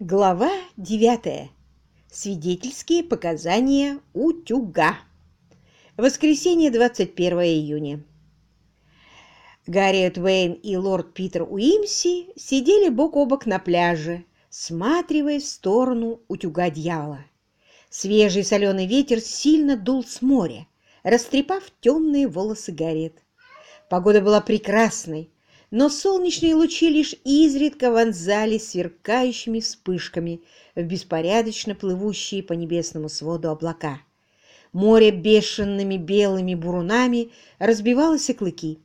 Глава 9. Свидетельские показания утюга. Воскресенье, 21 июня. Гарриет Уэйн и лорд Питер Уимси сидели бок о бок на пляже, сматривая в сторону утюга дьявола. Свежий соленый ветер сильно дул с моря, растрепав темные волосы Гарриет. Погода была прекрасной, но солнечные лучи лишь изредка вонзались сверкающими вспышками в беспорядочно плывущие по небесному своду облака. Море бешеными белыми бурунами разбивалось о клыки.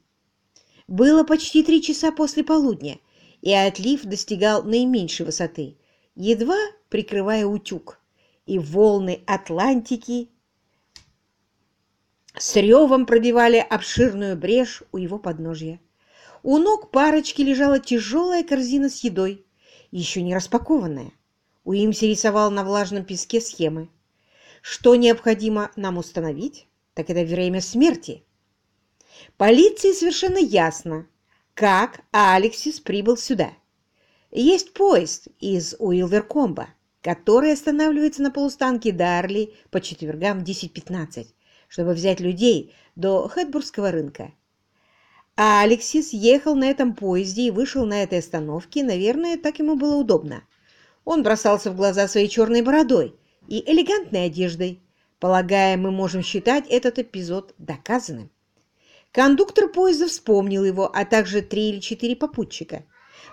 Было почти три часа после полудня, и отлив достигал наименьшей высоты, едва прикрывая утюг, и волны Атлантики с ревом пробивали обширную брешь у его подножья. У ног парочки лежала тяжелая корзина с едой, еще не распакованная. Уимси рисовал на влажном песке схемы. Что необходимо нам установить, так это время смерти. Полиции совершенно ясно, как Алексис прибыл сюда. Есть поезд из Уилверкомба, который останавливается на полустанке Дарли по четвергам в 10.15, чтобы взять людей до Хэтбургского рынка. А Алексис ехал на этом поезде и вышел на этой остановке, наверное, так ему было удобно. Он бросался в глаза своей черной бородой и элегантной одеждой. Полагая, мы можем считать этот эпизод доказанным. Кондуктор поезда вспомнил его, а также три или четыре попутчика.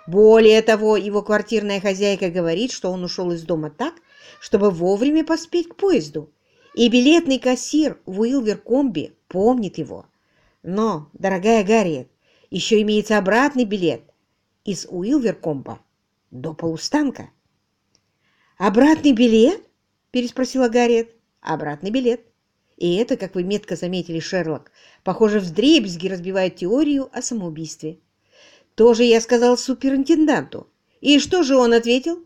Более того, его квартирная хозяйка говорит, что он ушел из дома так, чтобы вовремя поспеть к поезду. И билетный кассир в Уилверкомби помнит его. Но, дорогая Гарриет, еще имеется обратный билет из Уилверкомба до полустанка. «Обратный билет?» – переспросила Гарриет. «Обратный билет. И это, как вы метко заметили, Шерлок, похоже, вдребезги разбивает теорию о самоубийстве. Тоже я сказал суперинтенданту. И что же он ответил?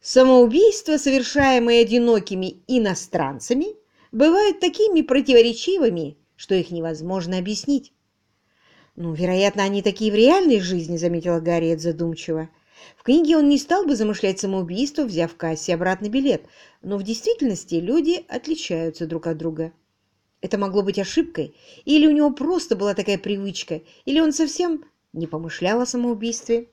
Самоубийства, совершаемые одинокими иностранцами, бывают такими противоречивыми, что их невозможно объяснить. «Ну, вероятно, они такие в реальной жизни», — заметила Гарриет задумчиво. «В книге он не стал бы замышлять самоубийство, взяв в кассе обратный билет, но в действительности люди отличаются друг от друга. Это могло быть ошибкой, или у него просто была такая привычка, или он совсем не помышлял о самоубийстве».